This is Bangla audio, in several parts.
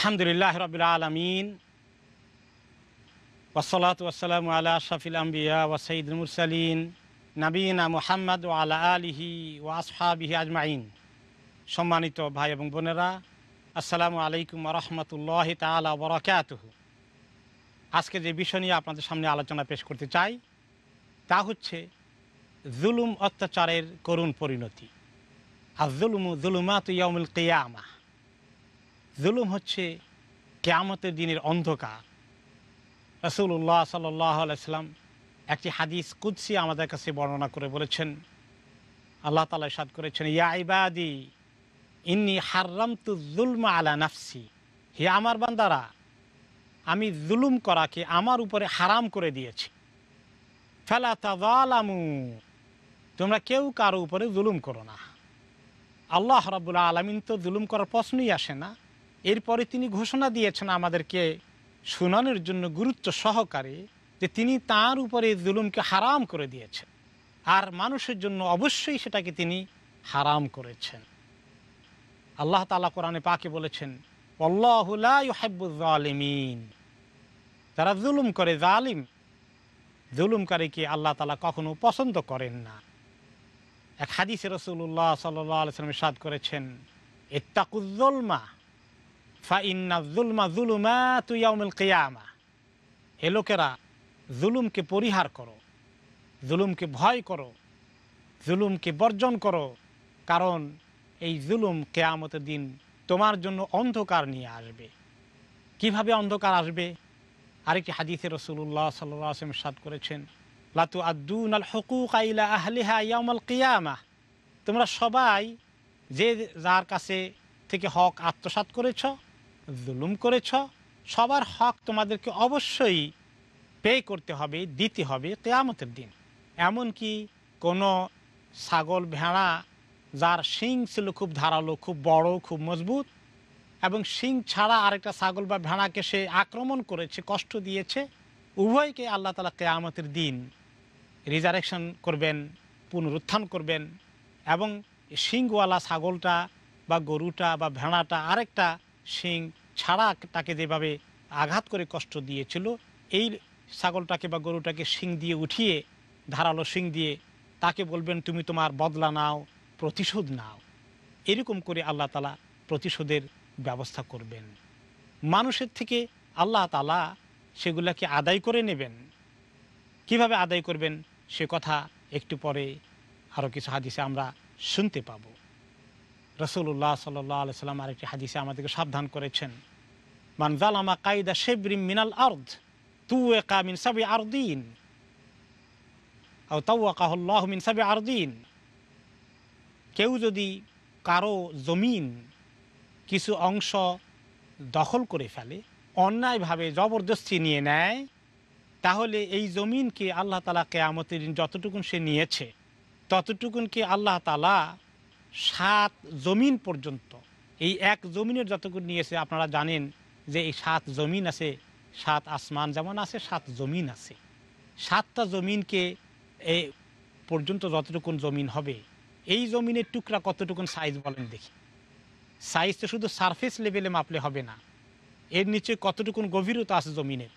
আলহামদুলিল্লাহ রবিল আলমিন। ওসলাত ওসালাম আলা শফিল আম্বিয়া ও সঈদুল মুরসালিন। নবীনা মুহাম্মদ ও আলা আলিহি ও আসহাবিহি আজমাইন। সম্মানিত ভাই এবং বোনেরা, আসসালামু আলাইকুম রহমতুল্লাহ তালা বরকাত আজকে যে বিষয় নিয়ে আপনাদের সামনে আলোচনা পেশ করতে চাই, তা হচ্ছে জুলুম অত্যাচারের করুণ পরিণতি। আর জুলুমু জুলুমাত ইয়ামুল কেয়ামা। জুলুম হচ্ছে কেয়ামতের দিনের অন্ধকার। রসুল্লাহ সাল্লাম একটি হাদিস কুদ্সি আমাদের কাছে বর্ণনা করে বলেছেন। আল্লাহ তালা সাদ করেছেন, ইয়া ইবাদি, ইন্নি হার্রাম তু জুলমা আলা নাফসি। হে আমার বান্দারা, আমি জুলুম করাকে আমার উপরে হারাম করে দিয়েছি। ফেলা তালামু তোমরা কেউ কারও উপরে জুলুম করো না। আল্লাহ রাবুল্লাহ আলমিন তো জুলুম করার প্রশ্নই আসে না। এরপরে তিনি ঘোষণা দিয়েছেন আমাদেরকে শুনানোর জন্য গুরুত্ব সহকারে যে তিনি তার উপরে জুলুমকে হারাম করে দিয়েছেন। আর মানুষের জন্য অবশ্যই সেটাকে তিনি হারাম করেছেন। আল্লাহ তালা কোরআনে পাকে বলেছেন আল্লাহুলিমিন যারা জুলুম করে জালিম, জুলুমকারীকে আল্লাহ তালা কখনো পছন্দ করেন না। এক হাদিসে রসুল্লাহ সাল্লাম সাদ করেছেন, ইত্তাকুজ্জলমা। জুলমা হে লোকেরা জুলুমকে পরিহার করো জুলুমকে ভয় করো জুলুমকে বর্জন করো, কারণ এই জুলুম কেয়ামতের দিন তোমার জন্য অন্ধকার নিয়ে আসবে। কীভাবে অন্ধকার আসবে? আরেকটি হাদিসে রসুল্লাহ সাল্লাম সাদ করেছেন লাতু আদুন আল হকুক আইলা আহলিহা ইয়ামাল কিয়ামা। তোমরা সবাই যে যার কাছে থেকে হক আত্মসাত করেছ জুলুম করেছ, সবার হক তোমাদেরকে অবশ্যই পে করতে হবে, দিতে হবে কেয়ামতের দিন। এমনকি কোনো ছাগল, ভেড়া, যার শিং ছিল খুব ধারালো, খুব বড়, খুব মজবুত, এবং শিং ছাড়া আরেকটা ছাগল বা ভেড়াকে সে আক্রমণ করেছে, কষ্ট দিয়েছে, উভয়কে আল্লাহ তালা কেয়ামতের দিন রিজারেকশন করবেন, পুনরুত্থান করবেন, এবং শিংওয়ালা ছাগলটা বা গরুটা বা ভেড়াটা আরেকটা শিং ছাড়া তাকে যেভাবে আঘাত করে কষ্ট দিয়েছিল, এই ছাগলটাকে বা গরুটাকে শিং দিয়ে উঠিয়ে, ধারালো শিং দিয়ে তাকে বলবেন, তুমি তোমার বদলা নাও, প্রতিশোধ নাও। এরকম করে আল্লাহ তালা প্রতিশোধের ব্যবস্থা করবেন। মানুষের থেকে আল্লাহ তালা সেগুলাকে আদায় করে নেবেন। কীভাবে আদায় করবেন সে কথা একটু পরে আরও কিছু হাদিসে আমরা শুনতে পাব। রসুল্লাহ সাল্লাহ সাল্লাম আরেকটি হাদিসে আমাদেরকে সাবধান করেছেন। মানজালামা কায়দা শেবরিম মিনাল আর্দ তু একা মিন সাবি আরদিন তাউকাহল্লাহ মিন সাবি আরদিন। কেউ যদি কারও জমিন কিছু অংশ দখল করে ফেলে, অন্যায়ভাবে জবরদস্তি নিয়ে নেয়, তাহলে এই জমিনকে আল্লাহ তালা কেয়ামতের যতটুকুন সে নিয়েছে ততটুকুনকে আল্লাহ তালা সাত জমিন পর্যন্ত। এই এক জমিনের যতটুকু নিয়েছে, আপনারা জানেন যে এই সাত জমিন আছে, সাত আসমান যেমন আছে, সাত জমিন আছে। সাতটা জমিনকে এ পর্যন্ত যতটুকুন জমিন হবে, এই জমিনের টুকরা কতটুকুন সাইজ বলেন দেখি। সাইজ তো শুধু সারফেস লেভেলে মাপলে হবে না, এর নিচে কতটুকুন গভীরতা আছে জমিনের।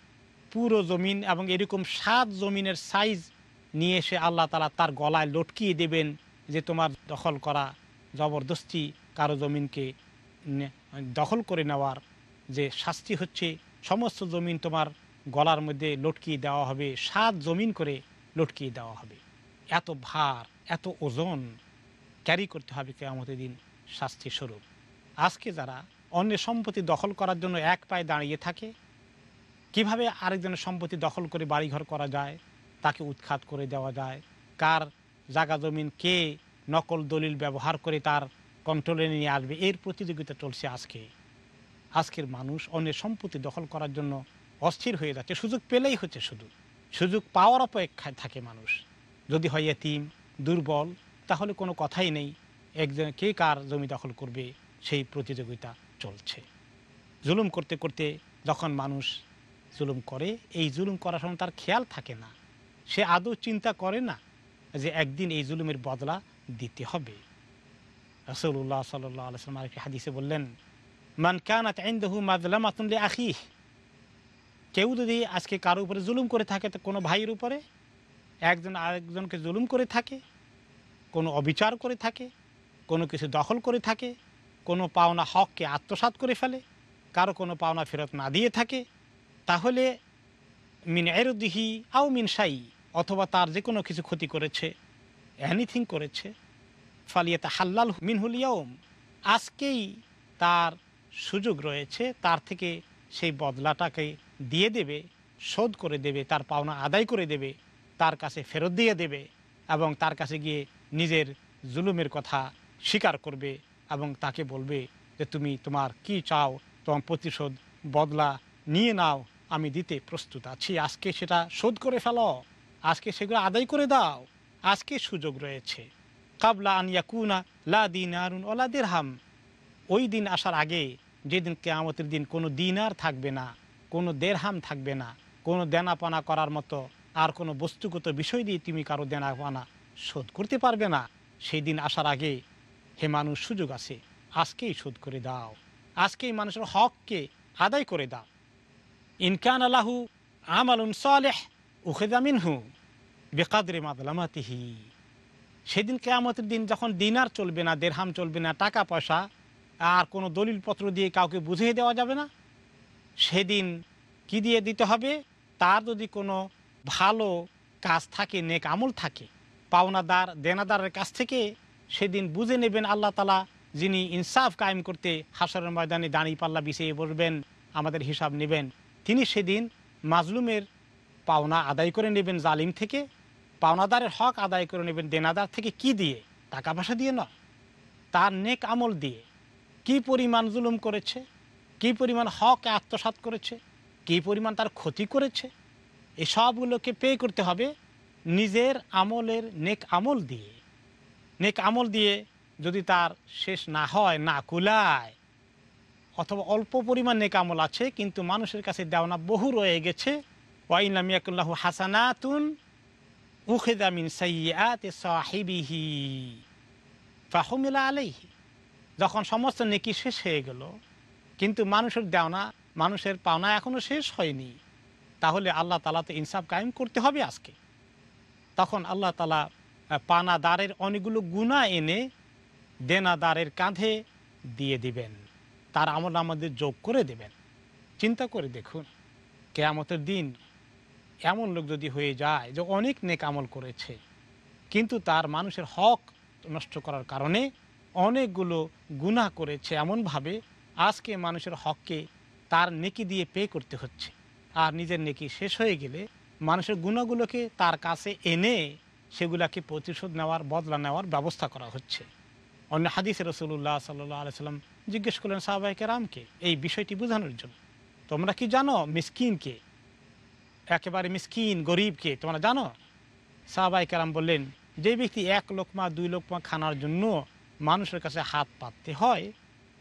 পুরো জমিন এবং এরকম সাত জমিনের সাইজ নিয়ে এসে আল্লাহ তালা তার গলায় লটকিয়ে দেবেন যে তোমার দখল করা জবরদস্তি কারও জমিনকে দখল করে নেওয়ার যে শাস্তি হচ্ছে, সমস্ত জমিন তোমার গলার মধ্যে লটকিয়ে দেওয়া হবে, সাত জমিন করে লটকিয়ে দেওয়া হবে। এত ভার, এত ওজন ক্যারি করতে হবে কেয়ামতের দিন শাস্তি স্বরূপ। আজকে যারা অন্যের সম্পত্তি দখল করার জন্য এক পায়ে দাঁড়িয়ে থাকে, কীভাবে আরেকজনের সম্পত্তি দখল করে বাড়িঘর করা যায়, তাকে উৎখাত করে দেওয়া যায়, কার জাগা জমিন কে নকল দলিল ব্যবহার করে তার কন্ট্রোলে নিয়ে আসবে। এর প্রতিযোগিতা চলছে আজকে। আজকের মানুষ অন্যের সম্পত্তি দখল করার জন্য অস্থির হয়ে যাচ্ছে। সুযোগ পেলেই হচ্ছে শুধু। সুযোগ পাওয়ার অপেক্ষায় থাকে মানুষ। যদি হয় এতিম, দুর্বল, তাহলে কোনো কথাই নেই। একজন কে কার জমি দখল করবে, সেই প্রতিযোগিতা চলছে। জুলুম করতে করতে যখন মানুষ জুলুম করে, এই জুলুম করার সময় তার খেয়াল থাকে না। সে আদৌ চিন্তা করে না যে একদিন এই জুলুমের বদলা দিতে হবে। রসুল্লাহ সাল্লাহ আলসালাম আরেকটি হাদিসে বললেন, মান কানাত আইন্দহু মাজলামাতুন লি আখিহ কেউ যদি আজকে কারও উপরে জুলুম করে থাকে, তো কোনো ভাইয়ের উপরে, একজন আরেকজনকে জুলুম করে থাকে, কোনো অবিচার করে থাকে, কোনো কিছু দখল করে থাকে, কোনো পাওনা হককে আত্মসাৎ করে ফেলে, কারও কোনো পাওনা ফেরত না দিয়ে থাকে, তাহলে মিন এরুদিহি আও মিন সাই অথবা তার যে কোনো কিছু ক্ষতি করেছে এনিথিং করেছে, ফালিয়াতে হাল্লাল মিনহুল ইয়ম আজকেই তার সুযোগ রয়েছে, তার থেকে সেই বদলাটাকে দিয়ে দেবে, শোধ করে দেবে, তার পাওনা আদায় করে দেবে, তার কাছে ফেরত দিয়ে দেবে এবং তার কাছে গিয়ে নিজের জুলুমের কথা স্বীকার করবে এবং তাকে বলবে যে, তুমি তোমার কি চাও? তোমার প্রতিশোধ বদলা নিয়ে নাও, আমি দিতে প্রস্তুত আছি। আজকে সেটা শোধ করে ফেলো। আজকে সেগুলো আদায় করে দাও। আজকে সুযোগ রয়েছে। কাবলা আনিয়া কুনা লা দিন আরুন ওলা দেরহাম। ওই দিন আসার আগে যেদিন কেয়ামতের দিন কোনো দিন আর থাকবে না, কোনো দেড়হাম থাকবে না, কোনো দেনাপানা করার মতো আর কোনো বস্তুগত বিষয় দিয়ে তুমি কারও দেনাপানা শোধ করতে পারবে না, সেই দিন আসার আগে হে মানুষ সুযোগ আছে, আজকেই শোধ করে দাও। আজকেই মানুষের হককে আদায় করে দাও। ইনকান আলাহু আমালুন সালেহ উখেদামিনহু বেকাদরে মাদলামাতিহি। সেদিন কেয়ামতের দিন যখন দিনার চলবে না, দেড়হাম চলবে না, টাকা পয়সা, আর কোনো দলিলপত্র দিয়ে কাউকে বুঝিয়ে দেওয়া যাবে না, সেদিন কি দিয়ে দিতে হবে? তার যদি কোনো ভালো কাজ থাকে, নেক আমল থাকে, পাওনাদার, দেনাদারের কাছ থেকে, সেদিন বুঝে নেবেন আল্লাহ তালা যিনি ইনসাফ কায়েম করতে হাসরের ময়দানে দাঁড়িয়ে পাল্লা বিছিয়ে বসবেন, আমাদের হিসাব নেবেন। তিনি সেদিন মাজলুমের পাওনা আদায় করে নেবেন জালিম থেকে। পাওনাদারের হক আদায় করে নেবেন দেনাদার থেকে কি দিয়ে? টাকা পয়সা দিয়ে নয়। তার নেক আমল দিয়ে। কি পরিমাণ জুলুম করেছে? কি পরিমাণ হক আত্মসাৎ করেছে? কি পরিমাণ তার ক্ষতি করেছে? এই সবগুলোকে পে করতে হবে নিজের আমলের নেক আমল দিয়ে। নেক আমল দিয়ে যদি তার শেষ না হয়, না কুলায়, অথবা অল্প পরিমাণ নেক আমল আছে, কিন্তু মানুষের কাছে দেওনা বহু রয়ে গেছে ওয়াইনামিয়াকুল্লাহ হাসানাতুন উখেদামিন সাইয়াতে সাহিবিহি ফাহমিলা আলাইহি যখন সমস্ত নেকি শেষ হয়ে গেল, কিন্তু মানুষের দেওনা, মানুষের পাওনা এখনও শেষ হয়নি, তাহলে আল্লাহ তালা তো ইনসাফ কায়েম করতে হবে আজকে। তখন আল্লাহ তালা পানাদারের অনেকগুলো গুণা এনে দেনাদারের কাঁধে দিয়ে দিবেন। তার আমল আমাদের যোগ করে দেবেন। চিন্তা করে দেখুন, কেয়ামতের দিন এমন লোক যদি হয়ে যায় যে অনেক নেক আমল করেছে, কিন্তু তার মানুষের হক নষ্ট করার কারণে অনেকগুলো গুনাহ করেছে, এমনভাবে আজকে মানুষের হককে তার নেকি দিয়ে পে করতে হচ্ছে। আর নিজের নেকি শেষ হয়ে গেলে মানুষের গুণাগুলোকে তার কাছে এনে সেগুলাকে প্রতিশোধ নেওয়ার, বদলা নেওয়ার ব্যবস্থা করা হচ্ছে। অন্য হাদিস রসুল্লাহ সাল্লাহ আলসালাম জিজ্ঞেস করলেন সাহবাইকে রামকে এই বিষয়টি বোঝানোর জন্য, তোমরা কি জানো মিসকিনকে একেবারে মিসকিন গরিবকে তোমরা জানো? সাহবাই কারাম বললেন, যে ব্যক্তি এক লোকমা, দুই লোকমা খানার জন্য মানুষের কাছে হাত পাততে হয়,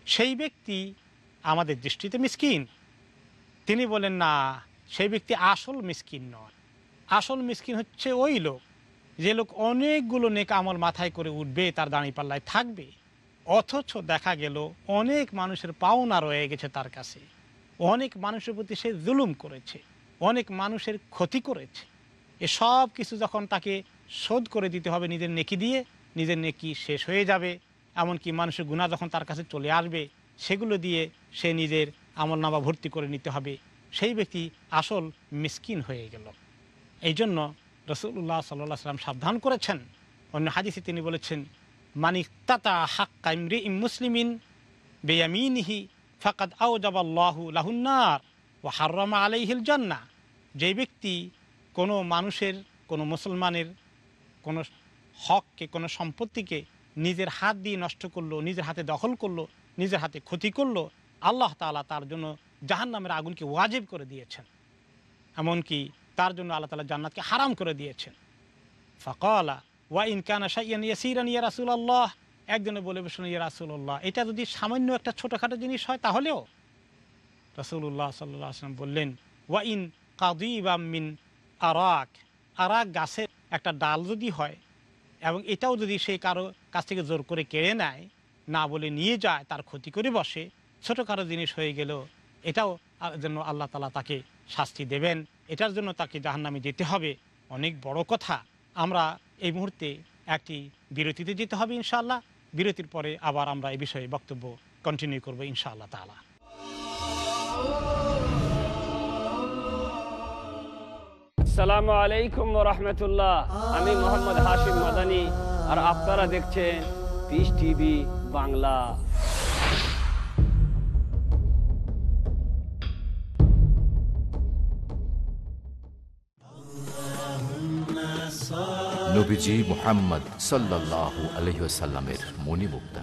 সেই ব্যক্তি আমাদের দৃষ্টিতে মিসকিন। তিনি বলেন না, সেই ব্যক্তি আসল মিসকিন নয়। আসল মিসকিন হচ্ছে ওই লোক, যে লোক অনেকগুলো নেক আমল মাথায় করে উঠবে, তার দাঁড়িপাল্লায় থাকবে। অথচ দেখা গেল, অনেক মানুষের পাওনা রয়ে গেছে তার কাছে। অনেক মানুষের প্রতি সে জুলুম করেছে। অনেক মানুষের ক্ষতি করেছে। এসব কিছু যখন তাকে শোধ করে দিতে হবে, নিজের নেকি দিয়ে, নিজের নেকি শেষ হয়ে যাবে। এমনকি মানুষের গুণা যখন তার কাছে চলে আসবে, সেগুলো দিয়ে সে নিজের আমল নামা ভর্তি করে নিতে হবে। সেই ব্যক্তি আসল মিসকিন হয়ে গেল। এই জন্য রসুল্লাহ সাল্লাহ সাল্লাম সাবধান করেছেন। অন্য হাদিসে তিনি বলেছেন মানিকতাতা হাক্কা ইমরি ইম মুসলিমিন বেয়ামিনহি ফাকাদ আউজাবাল্লাহু লাহুন্নার ও হার্রামা আলাইহিল জান্না যে ব্যক্তি কোনো মানুষের, কোনো মুসলমানের কোনো হককে, কোনো সম্পত্তিকে নিজের হাত দিয়ে নষ্ট করল, নিজের হাতে দখল করল, নিজের হাতে ক্ষতি করল, আল্লাহ তাআলা তার জন্য জাহান নামের আগুনকে ওয়াজিব করে দিয়েছেন। এমনকি তার জন্য আল্লাহ তালা জান্নাতকে হারাম করে দিয়েছেন। ফকলা, ওয়া ইনকানা সাইয়ান ইয়াসিরান ইয়া রাসুল আল্লাহ একজনে বলে বসুন ইয়া রাসুল্লাহ এটা যদি সামান্য একটা ছোটোখাটো জিনিস হয় তাহলেও? রসুল্লাহ সাল্লাহ আসলাম বললেন, ওয়া ইন কাদিবা মিন আরাক। আরাক গাছের একটা ডাল যদি হয় এবং এটাও যদি সে কারও কাছ থেকে জোর করে কেড়ে নেয়, না বলে নিয়ে যায়, তার ক্ষতি করে বসে, ছোটোখাটো জিনিস হয়ে গেল, এটাও জন্য আল্লাহ তালা তাকে শাস্তি দেবেন। এটার জন্য তাকে জাহান্নামে যেতে হবে। অনেক বড় কথা। আমরা এই মুহূর্তে একটি বিরতিতে যেতে হবে ইনশাআল্লাহ। বিরতির পরে আবার আমরা এই বিষয়ে বক্তব্য কন্টিনিউ করব ইনশাআল্লাহ তালা আসসালামু আলাইকুম রহমতুল্লাহ। আমি মোহাম্মদ হাশিম মাদানি, আর আপনারা দেখছেন পিস টিভি বাংলা। নবীজি মোহাম্মদ সাল্লাহ আলহিসাল্লামের মণিমুক্তা।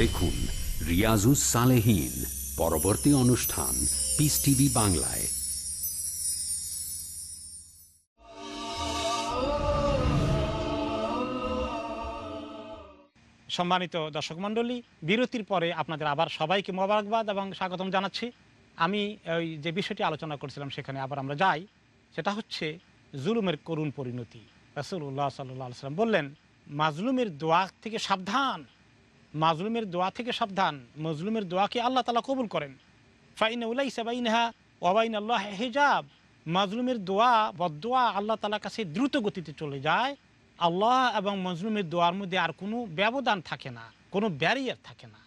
দেখুন রিয়াজুস সালেহীন, পরবর্তী অনুষ্ঠান পিস টিভি বাংলায়। সম্মানিত দর্শক মণ্ডলী, বিরতির পরে আপনাদের আবার সবাইকে মোবারকবাদ এবং স্বাগতম জানাচ্ছি। আমি ওই যে বিষয়টি আলোচনা করছিলাম সেখানে আবার আমরা যাই, সেটা হচ্ছে জুলুমের করুণ পরিণতি। রাসুল্লাহ সাল্লাহ সাল্লাম বললেন, মাজলুমের দোয়া থেকে সাবধান। মাজলুমের দোয়া থেকে সাবধান, মজলুমের দোয়াকে আল্লাহ তালা কবুল করেন? ফাইন উলাই সাবাইনহা ওয়াবাইন আল্লাহ হেজাব। মাজলুমের দোয়া বদোয়া আল্লাহ তালার কাছে দ্রুত গতিতে চলে যায়। আল্লাহ এবং মজলুমের দোয়ার মধ্যে আর কোনো ব্যবধান থাকে না, কোনো ব্যারিয়ার থাকে না,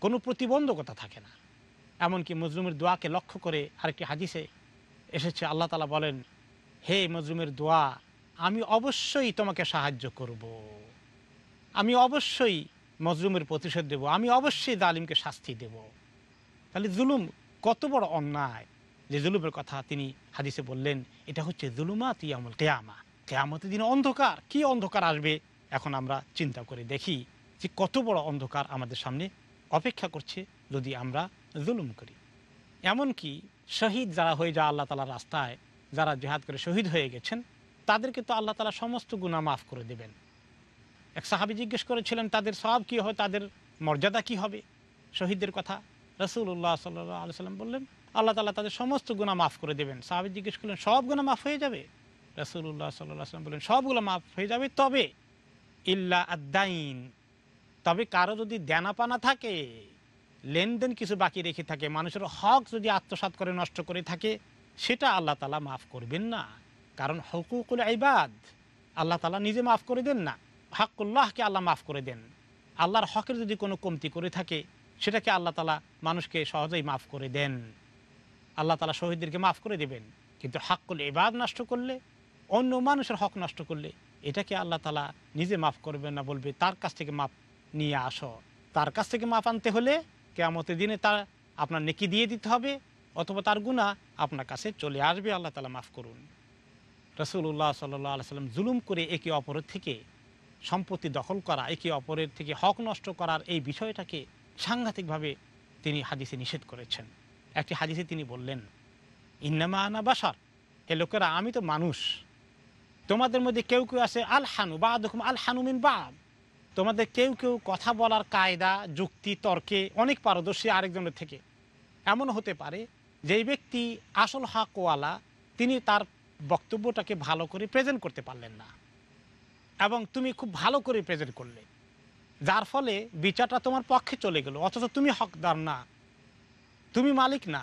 কোনো প্রতিবন্ধকতা থাকে না। এমনকি মজলুমের দোয়াকে লক্ষ্য করে আরেকটি হাদিসে এসেছে, আল্লাহ তালা বলেন, হে মজলুমের দোয়া, আমি অবশ্যই তোমাকে সাহায্য করব। আমি অবশ্যই মজলুমের প্রতিশোধ দেব। আমি অবশ্যই জালিমকে শাস্তি দেব। তাহলে জুলুম কত বড় অন্যায়? যে জুলুমের কথা তিনি হাদিসে বললেন, এটা হচ্ছে জুলুমাত ইয়ামুল কেয়ামা। কেয়ামতের দিনে অন্ধকার। কি অন্ধকার আসবে? এখন আমরা চিন্তা করে দেখি যে কত বড় অন্ধকার আমাদের সামনে অপেক্ষা করছে যদি আমরা জুলুম করি। এমনকি শহীদ যারা হয়ে যায় আল্লাহ তালার রাস্তায়, যারা জেহাদ করে শহীদ হয়ে গেছেন, তাদেরকে তো আল্লাহ তালা সমস্ত গুণা মাফ করে দেবেন। এক সাহাবি জিজ্ঞেস করেছিলেন, তাদের সব কি হয় তাদের মর্যাদা কি হবে? শহীদদের কথা রসুল্লাহ সাল্লাহ আলি সাল্লাম বললেন, আল্লাহ তালা তাদের সমস্ত গুণা মাফ করে দেবেন। সাহাবি জিজ্ঞেস করলেন, সব গুণা মাফ হয়ে যাবে? রসুল্লাহ সাল্লাহ সাল্লাম বললেন সবগুলো মাফ হয়ে যাবে, তবে ইল্লা আদাইন তবে কারও যদি দেনাপানা থাকে, লেনদেন কিছু বাকি রেখে থাকে, মানুষের হক যদি আত্মসাৎ করে, নষ্ট করে থাকে, সেটা আল্লাহ তালা মাফ করবেন না। কারণ হকুকুল ইবাদ, আল্লাহ তালা নিজে মাফ করে দেন না। হাকুল্লাহকে আল্লাহ মাফ করে দেন। আল্লাহর হকের যদি কোনো কমতি করে থাকে, সেটাকে আল্লাহ তালা মানুষকে সহজেই মাফ করে দেন। আল্লাহ তালা শহীদদেরকে মাফ করে দেবেন। কিন্তু হাক্কুল এবাদ নষ্ট করলে, অন্য মানুষের হক নষ্ট করলে, এটাকে আল্লাহ তালা নিজে মাফ করবেন না বলবে, তার কাছ থেকে মাফ নিয়ে আসো। তার কাছ থেকে মাপ আনতে হলে কেয়ামতের দিনে তার আপনার নেকি দিয়ে দিতে হবে, অথবা তার গুণা আপনার কাছে চলে আসবে। আল্লাহ তালা মাফ করুন। রসুল্লাহ সাল্লাহ সাল্লাম জুলুম করে একে অপরের থেকে সম্পত্তি দখল করা, একে অপরের থেকে হক নষ্ট করার এই বিষয়টাকে সাংঘাতিকভাবে তিনি হাদিসে নিষেধ করেছেন। একটি হাদিসে তিনি বললেন, ইন্নামা আনা বাসার এ লোকেরা, আমি তো মানুষ। তোমাদের মধ্যে কেউ কেউ আছে আল হানু বা দেখুন আল হানুমিন বাদ। তোমাদের কেউ কেউ কথা বলার কায়দা, যুক্তি, তর্কে অনেক পারদর্শী আরেকজনের থেকে। এমন হতে পারে, যেই ব্যক্তি আসল হাকওয়ালা তিনি তার বক্তব্যটাকে ভালো করে প্রেজেন্ট করতে পারলেন না। এবং তুমি খুব ভালো করে প্রেজেন্ট করলে। যার ফলে বিচারটা তোমার পক্ষে চলে গেল, অথচ তুমি হকদার না। তুমি মালিক না।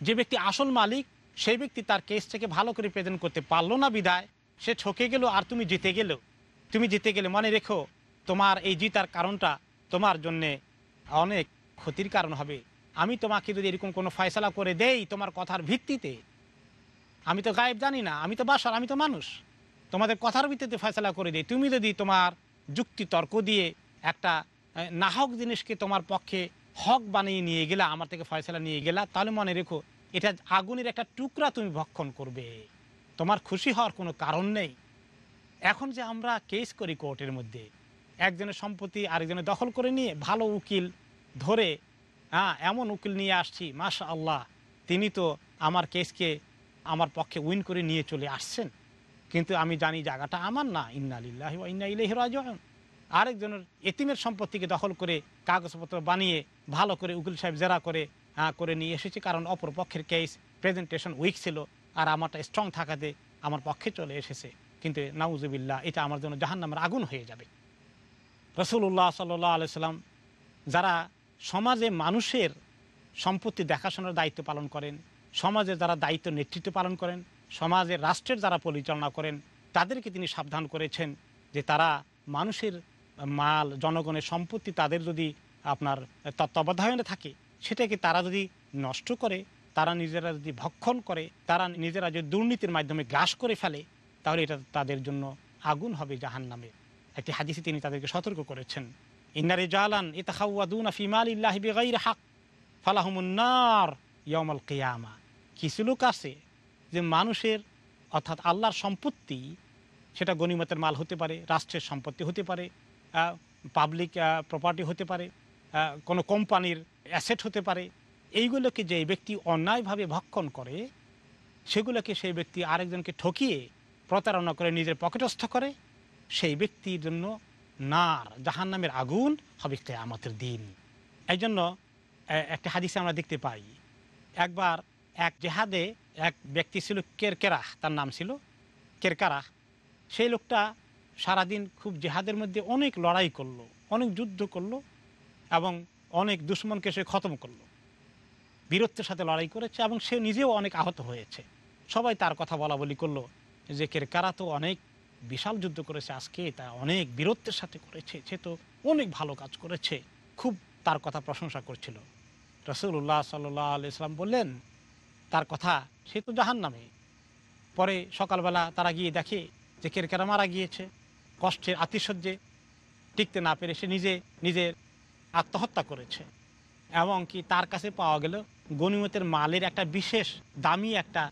যে ব্যক্তি আসল মালিক, সেই ব্যক্তি তার কেসটাকে ভালো করে প্রেজেন্ট করতে পারল না বিদায়, সে ঠকে গেল আর তুমি জিতে গেলেও তুমি জিতে গেলে মনে রেখো, তোমার এই জিতার কারণটা তোমার জন্যে অনেক ক্ষতির কারণ হবে। আমি তোমাকে যদি এরকম কোনো ফয়সলা করে দেই তোমার কথার ভিত্তিতে, আমি তো গায়েব জানি না, আমি তো বাসার, আমি তো মানুষ। তোমাদের কথার ভিত্তিতে ফয়সলা করে দিই। তুমি যদি তোমার যুক্তি তর্ক দিয়ে একটা নাহক জিনিসকে তোমার পক্ষে হক বানিয়ে নিয়ে গেলা, আমার থেকে ফয়সলা নিয়ে গেলা, তাহলে মনে রেখো, এটা আগুনের একটা টুকরা তুমি ভক্ষণ করবে। তোমার খুশি হওয়ার কোনো কারণ নেই। এখন যে আমরা কেস করি কোর্টের মধ্যে, একজনের সম্পত্তি আরেকজনের দখল করে নিয়ে ভালো উকিল ধরে হ্যাঁ এমন উকিল নিয়ে আসছি মাশা আল্লাহ তিনি তো আমার কেসকে আমার পক্ষে উইন করে নিয়ে চলে আসছেন। কিন্তু আমি জানি জায়গাটা আমার না। ইন্না লিল্লাহি ওয়া ইন্না ইলাইহি রাজিউন। আরেকজনের এতিমের সম্পত্তিকে দখল করে কাগজপত্র বানিয়ে ভালো করে উকিল সাহেব জেরা করে করে নিয়ে এসেছি। কারণ অপর পক্ষের কেস প্রেজেন্টেশন উইক ছিল আর আমারটা স্ট্রং থাকাতে আমার পক্ষে চলে এসেছে। কিন্তু নাউজুবিল্লাহ, এটা আমার জন্য জাহান্নামের আগুন হয়ে যাবে। রসুল্লাহ সাল্লাহ আলাইসাল্লাম যারা সমাজে মানুষের সম্পত্তি দেখাশোনার দায়িত্ব পালন করেন, সমাজে যারা দায়িত্ব নেতৃত্ব পালন করেন সমাজের রাষ্ট্রের যারা পরিচালনা করেন, তাদেরকে তিনি সাবধান করেছেন যে তারা মানুষের মাল, জনগণের সম্পত্তি তাদের যদি আপনার তত্ত্বাবধায়নে থাকে, সেটাকে তারা যদি নষ্ট করে, তারা নিজেরা যদি ভক্ষণ করে, তারা নিজেরা যদি দুর্নীতির মাধ্যমে গ্রাস করে ফেলে, তাহলে এটা তাদের জন্য আগুন হবে জাহান নামে একটি হাদিসে তিনি তাদেরকে সতর্ক করেছেন। ইন্নারে জালান ইতাখাউয়াদুনা ফিমাল ইল্লাহি বিগাইর হাক ফালাহমুন্নার ইয়মল কেয়ামা। কিছু লোক আছে যে মানুষের, অর্থাৎ আল্লাহর সম্পত্তি, সেটা গণিমতের মাল হতে পারে, রাষ্ট্রের সম্পত্তি হতে পারে পাবলিক প্রপার্টি হতে পারে কোনো কোম্পানির অ্যাসেট হতে পারে, এইগুলোকে যে ব্যক্তি অন্যায়ভাবে ভক্ষণ করে, সেগুলোকে সেই ব্যক্তি আরেকজনকে ঠকিয়ে প্রতারণা করে নিজের পকেটস্থ করে, সেই ব্যক্তির জন্য নার জাহান নামের আগুন হবে আমাদের দিন। এই জন্য একটা হাদিসে আমরা দেখতে পাই, একবার এক জেহাদে এক ব্যক্তি ছিল কেরকেরাহ তার নাম ছিল কেরকারাহ সেই লোকটা সারাদিন খুব জেহাদের মধ্যে অনেক লড়াই করল, অনেক যুদ্ধ করল এবং অনেক দুশ্মনকে সে খতম করল। বীরত্বের সাথে লড়াই করেছে এবং সে নিজেও অনেক আহত হয়েছে। সবাই তার কথা বলা বলি করল যে, কেরকারা তো অনেক বিশাল যুদ্ধ করেছে আজকে, তা অনেক বীরত্বের সাথে করেছে, সে তো অনেক ভালো কাজ করেছে, খুব তার কথা প্রশংসা করছিল। রসুল্লাহ সাল্লাহ ইসলাম বললেন তার কথা সে তো জাহান নামে। পরে সকালবেলা তারা গিয়ে দেখে যে কেরকেরা মারা গিয়েছে। কষ্টের আতিশয্যে টিকতে না পেরে সে নিজে নিজের আত্মহত্যা করেছে। এবং কি তার কাছে পাওয়া গেল গণিমতের মালের একটা বিশেষ দামি একটা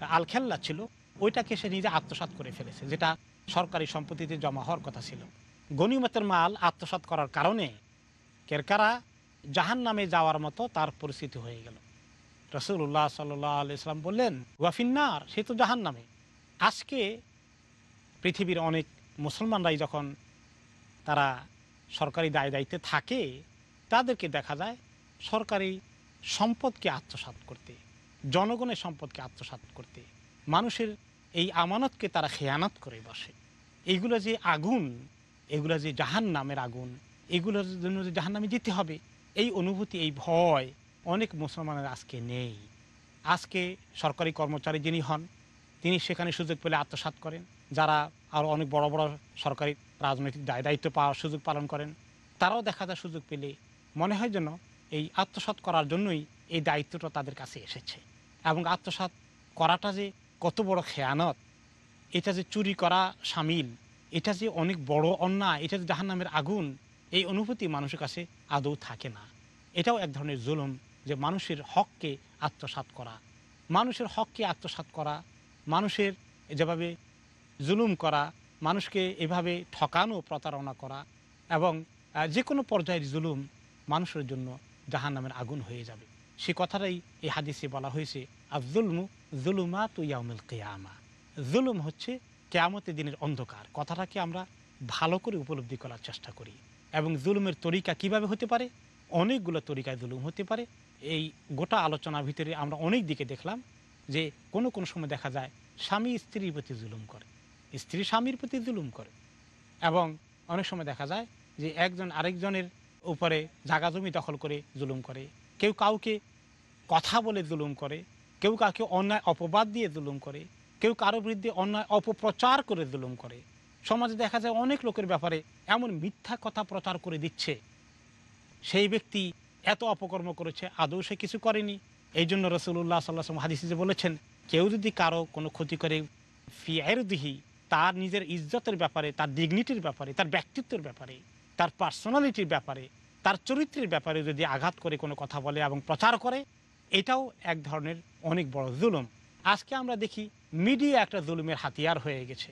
আলখেল্লা ছিল। ওইটাকে সে নিজে আত্মসাৎ করে ফেলেছে, যেটা সরকারি সম্পত্তিতে জমা হওয়ার কথা ছিল। গণিমতের মাল আত্মসাৎ করার কারণে কেরকারা জাহান নামে যাওয়ার মতো তার পরিস্থিতি হয়ে গেল। রসুল্লাহ সাল্লাহ ইসলাম বললেন ওয়াফিন্নার সে তো জাহান নামে আজকে পৃথিবীর অনেক মুসলমানরাই যখন তারা সরকারি দায় দায়িত্বে থাকে, তাদেরকে দেখা যায় সরকারি সম্পদকে আত্মসাৎ করতে, জনগণের সম্পদকে আত্মসাৎ করতে। মানুষের এই আমানতকে তারা খেয়ানত করে বসে। এইগুলো যে আগুন, এগুলো যে জাহান নামের আগুন, এগুলোর জন্য যে জাহান নামে যেতে হবে, এই অনুভূতি, এই ভয় অনেক মুসলমানের আজকে নেই। আজকে সরকারি কর্মচারী যিনি হন, তিনি সেখানে সুযোগ পেলে আত্মসাৎ করেন। যারা আরও অনেক বড় বড় সরকারি রাজনৈতিক দায় দায়িত্ব পাওয়ার সুযোগ পালন করেন, তারাও দেখা যায় সুযোগ পেলে মনে হয় যেন এই আত্মসাৎ করার জন্যই এই দায়িত্বটা তাদের কাছে এসেছে। এবং আত্মসাৎ করাটা যে কত বড় খেয়ানত, এটা যে চুরি করা সামিল, এটা যে অনেক বড় অন্যায়, এটা যে জাহান্নামের আগুন, এই অনুভূতি মানুষের কাছে আদৌ থাকে না। এটাও এক ধরনের জুলুম। যে মানুষের হককে আত্মসাৎ করা, মানুষের হককে আত্মসাৎ করা, মানুষের যেভাবে জুলুম করা, মানুষকে এভাবে ঠকানো, প্রতারণা করা এবং যে কোনো পর্যায়ের জুলুম মানুষের জন্য জাহান নামের আগুন হয়ে যাবে। সে কথাটাই এই হাদিসে বলা হয়েছে আর জুলমু জুলুমা তু ইয়াউমুল কেয়ামা। জুলুম হচ্ছে কেয়ামতের দিনের অন্ধকার। কথাটাকে আমরা ভালো করে উপলব্ধি করার চেষ্টা করি। এবং জুলুমের তরিকা কীভাবে হতে পারে? অনেকগুলো তরিকায় জুলুম হতে পারে। এই গোটা আলোচনার ভিতরে আমরা অনেক দিকে দেখলাম যে কোনো কোনো সময় দেখা যায় স্বামী স্ত্রীর প্রতি জুলুম করে, স্ত্রী স্বামীর প্রতি জুলুম করে এবং অনেক সময় দেখা যায় যে একজন আরেকজনের উপরে জাগা জমি দখল করে জুলুম করে, কেউ কাউকে কথা বলে জুলুম করে, কেউ কাউকে অন্যায় অপবাদ দিয়ে জুলুম করে, কেউ কারও বিরুদ্ধে অন্যায় অপপ্রচার করে জুলুম করে। সমাজে দেখা যায় অনেক লোকের ব্যাপারে এমন মিথ্যা কথা প্রচার করে দিচ্ছে। সেই ব্যক্তি এত অপকর্ম করেছে, আদৌ সে কিছু করেনি। এই জন্য রসুল্লাহ সাল্লাহ হাদিসে যে বলেছেন, কেউ যদি কারও কোনো ক্ষতি করে ফিয়ার দিহি তার নিজের ইজ্জতের ব্যাপারে, তার ডিগনিটির ব্যাপারে, তার ব্যক্তিত্বের ব্যাপারে, তার পার্সোনালিটির ব্যাপারে, তার চরিত্রের ব্যাপারে যদি আঘাত করে কোনো কথা বলে এবং প্রচার করে, এটাও এক ধরনের অনেক বড় জুলুম। আজকে আমরা দেখি মিডিয়া একটা জুলুমের হাতিয়ার হয়ে গেছে।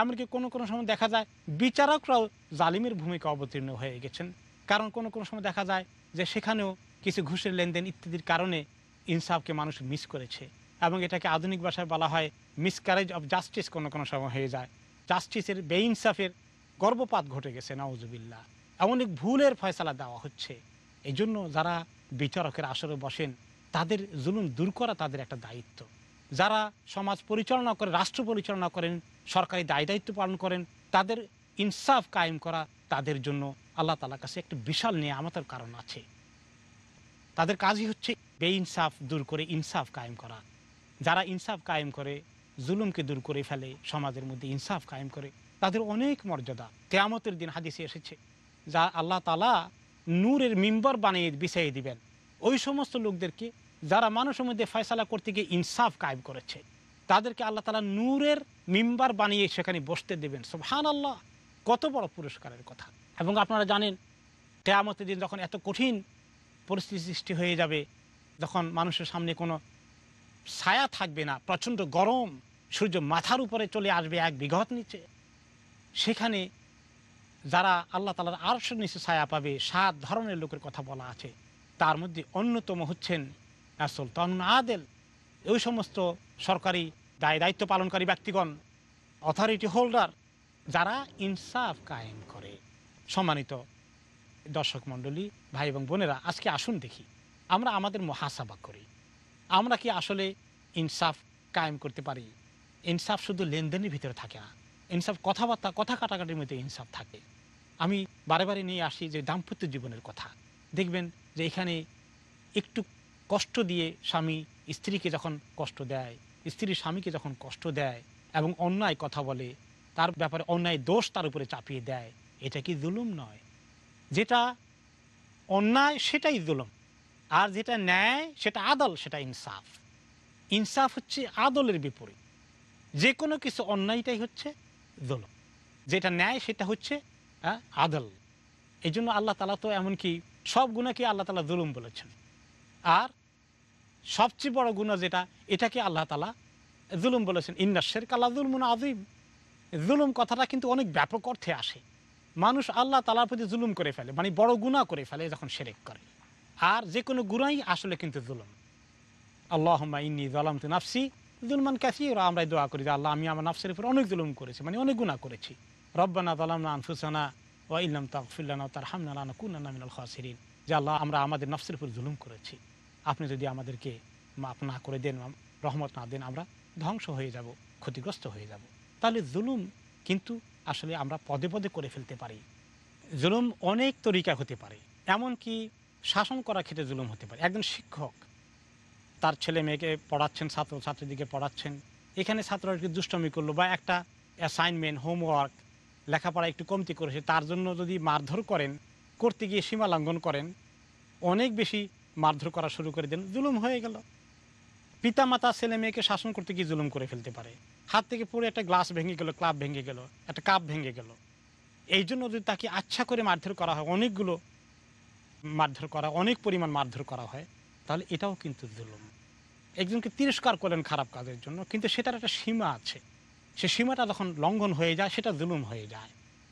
এমনকি কোনো কোনো সময় দেখা যায়, বিচারকরাও জালিমের ভূমিকা অবতীর্ণ হয়ে গেছেন। কারণ কোনো কোনো সময় দেখা যায় যে সেখানেও কিছু ঘুষের লেনদেন ইত্যাদির কারণে ইনসাফকে মানুষ মিস করেছে এবং এটাকে আধুনিক ভাষায় বলা হয় মিসক্যারেজ অফ জাস্টিস কোনো কোনো সময় হয়ে যায়। জাস্টিসের বেইনসাফের গর্ভপাত ঘটে গেছে নওয়াজুবিল্লাহ এমন এক ভুলের ফয়সালা দেওয়া হচ্ছে। এই জন্য যারা বিচারকের আসরে বসেন, তাদের জুলুম দূর করা তাদের একটা দায়িত্ব। যারা সমাজ পরিচালনা করে, রাষ্ট্র পরিচালনা করেন, সরকারি দায় দায়িত্ব পালন করেন, তাদের ইনসাফ কায়েম করা তাদের জন্য আল্লাহ তালার কাছে একটি বিশাল নিয়ামতের কারণ আছে। তাদের কাজই হচ্ছে বেইনসাফ দূর করে ইনসাফ কায়েম করা। যারা ইনসাফ কায়েম করে, জুলুমকে দূর করে ফেলে, সমাজের মধ্যে ইনসাফ কায়েম করে, তাদের অনেক মর্যাদা। কেয়ামতের দিন হাদিসে এসেছে, যা আল্লাহ তালা নূরের মিম্বর বানিয়ে বিছাইয়ে দিবেন। ওই সমস্ত লোকদেরকে, যারা মানুষের মধ্যে ফয়সালা করতে গিয়ে ইনসাফ কায়েম করেছে, তাদেরকে আল্লাহ তালা নূরের মিম্বার বানিয়ে সেখানে বসতে দেবেন। সুবহান আল্লাহ কত বড় পুরস্কারের কথা। এবং আপনারা জানেন, কেয়ামতের দিন যখন এত কঠিন পরিস্থিতি সৃষ্টি হয়ে যাবে, যখন মানুষের সামনে কোনো ছায়া থাকবে না, প্রচণ্ড গরম, সূর্য মাথার উপরে চলে আসবে এক বিঘত নিচে, সেখানে যারা আল্লাহ তালার আরশের নিচে ছায়া পাবে, সাত ধরনের লোকের কথা বলা আছে। তার মধ্যে অন্যতম হচ্ছেন আসল সুলতান আদেল। ওই সমস্ত সরকারি দায় দায়িত্ব পালনকারী ব্যক্তিগণ অথরিটি হোল্ডার যারা ইনসাফ কায়েম করে, সম্মানিত দর্শক মণ্ডলী, ভাই এবং বোনেরা, আজকে আসুন দেখি, আমরা আমাদের মহাসাবা করি। আমরা কি আসলে ইনসাফ কায়েম করতে পারি? ইনসাফ শুধু লেনদেনের ভিতরে থাকে না। ইনসাফ কথাবার্তা, কথা কাটাকাটির মধ্যে ইনসাফ থাকে। আমি বারে বারে নিয়ে আসি যে দাম্পত্য জীবনের কথা। দেখবেন যে এখানে একটু কষ্ট দিয়ে স্বামী স্ত্রীকে যখন কষ্ট দেয়, স্ত্রী স্বামীকে যখন কষ্ট দেয় এবং অন্যায় কথা বলে তার ব্যাপারে অন্যায় দোষ তার উপরে চাপিয়ে দেয়। এটা কি জুলুম নয়? যেটা অন্যায় সেটাই জুলুম। আর যেটা ন্যায় সেটা আদল, সেটা ইনসাফ। ইনসাফ হচ্ছে আদলের বিপরীত। যে কোনো কিছু অন্যায়টাই হচ্ছে জুলুম। যেটা ন্যায় সেটা হচ্ছে আদল। এই জন্য আল্লাহ তালা তো এমনকি সব গুণাকে আল্লাহ তালা জুলুম বলেছেন। আর সবচেয়ে বড় গুণা যেটা, এটাকে আল্লাহ তালা জুলুম বলেছেন। ইন্নাশের কাল্লা জুলমুন আজিম জুলুম কথাটা কিন্তু অনেক ব্যাপক অর্থে আসে। মানুষ আল্লাহ তালার প্রতি জুলুম করে ফেলে মানে বড় গুণা করে ফেলে যখন সেরেক করে। আর যে কোনো গুণাই আসলে কিন্তু জুলুম। আল্লাহ ইন্নি জালাম তু নাফসি জুলমান কাসি আমরা দোয়া করি যে আল্লাহ, আমি আমার নাফসের উপর অনেক জুলুম করেছি মানে অনেক গুণা করেছি। রব্বানা জালামনা আনফুসানা ও ইল্লাম তাকফিল্লানা তার হামনা কুন্না মিনাল খাসিরিন। যে আল্লাহ, আমরা আমাদের নাফসের উপর জুলুম করেছি। আপনি যদি আমাদেরকে মাফ না করে দেন, রহমত না দেন, আমরা ধ্বংস হয়ে যাব, ক্ষতিগ্রস্ত হয়ে যাব। তাহলে জুলুম কিন্তু আসলে আমরা পদে পদে করে ফেলতে পারি। জুলুম অনেক তরিকা হতে পারে, এমনকি শাসন করার ক্ষেত্রে জুলুম হতে পারে। একজন শিক্ষক, তার ছেলে মেয়েকে পড়াচ্ছেন, ছাত্র ছাত্রীদিকে পড়াচ্ছেন, এখানে ছাত্ররা একটু দুষ্টমি করল বা একটা অ্যাসাইনমেন্ট হোমওয়ার্ক লেখাপড়া একটু কমতি করেছে, তার জন্য যদি মারধর করেন, করতে গিয়ে সীমা লঙ্ঘন করেন, অনেক বেশি মারধর করা শুরু করে দেন। জুলুম হয়ে গেল। পিতা মাতা ছেলে মেয়েকে শাসন করতে গিয়ে জুলুম করে ফেলতে পারে। হাত থেকে পুরো একটা গ্লাস ভেঙে গেল ক্লাব ভেঙে গেল, একটা কাপ ভেঙে গেল। এই জন্য যদি তাকে আচ্ছা করে মারধর করা হয়, অনেকগুলো মারধর করা, অনেক পরিমাণ মারধর করা হয়, তাহলে এটাও কিন্তু জুলুম। একজনকে তিরস্কার করলেন খারাপ কাজের জন্য, কিন্তু সেটার একটা সীমা আছে। সে সীমাটা যখন লঙ্ঘন হয়ে যায়, সেটা জুলুম হয়ে যায়।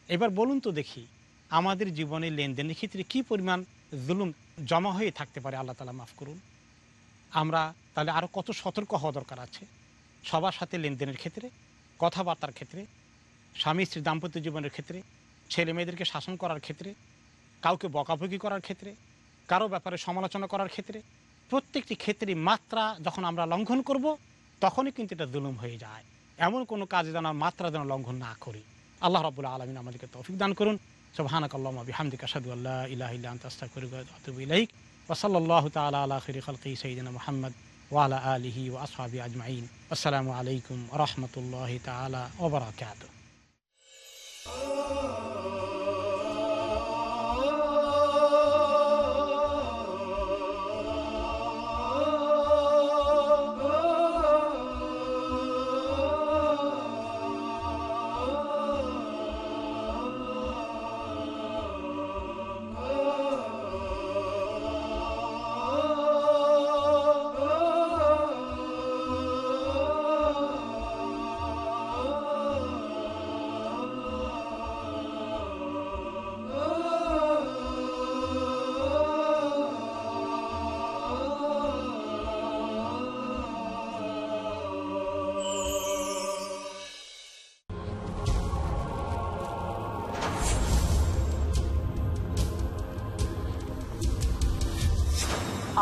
এবার বলুন তো দেখি, আমাদের জীবনে লেনদেনের ক্ষেত্রে কি পরিমাণ জুলুম জমা হয়ে থাকতে পারে? আল্লাহ তালা মাফ করুন। আমরা তাহলে আরও কত সতর্ক হওয়া দরকার আছে? সবার সাথে লেনদেনের ক্ষেত্রে, কথাবার্তার ক্ষেত্রে, স্বামী স্ত্রীর দাম্পত্য জীবনের ক্ষেত্রে, ছেলে মেয়েদেরকে শাসন করার ক্ষেত্রে, কাউকে বকাবকি করার ক্ষেত্রে, কারও ব্যাপারে সমালোচনা করার ক্ষেত্রে, প্রত্যেকটি ক্ষেত্রে মাত্রা যখন আমরা লঙ্ঘন করব, তখনই কিন্তু এটা দুলুম হয়ে যায়। এমন কোনো কাজে যেন মাত্রা যেন লঙ্ঘন না করি। আল্লাহ রাবুল্লাহ আলমিন আমাদেরকে তৌফিক দান করুন। সুবহানাক আল্লাহুম্মা বিহামদিকা আশহাদু আল্লা ইলাহা ইল্লা আনতা আস্তাগফিরুকা ওয়া আতুবু ইলাইক। ওয়া সাল্লাল্লাহু আলা খাইরি খালকি সাইয়্যিদিনা মুহাম্মদ। ওয়া আলা আলিহি ওয়া আসহাবিহি আজমাইন আসসালামু আলাইকুম ওয়া রাহমাতুল্লাহি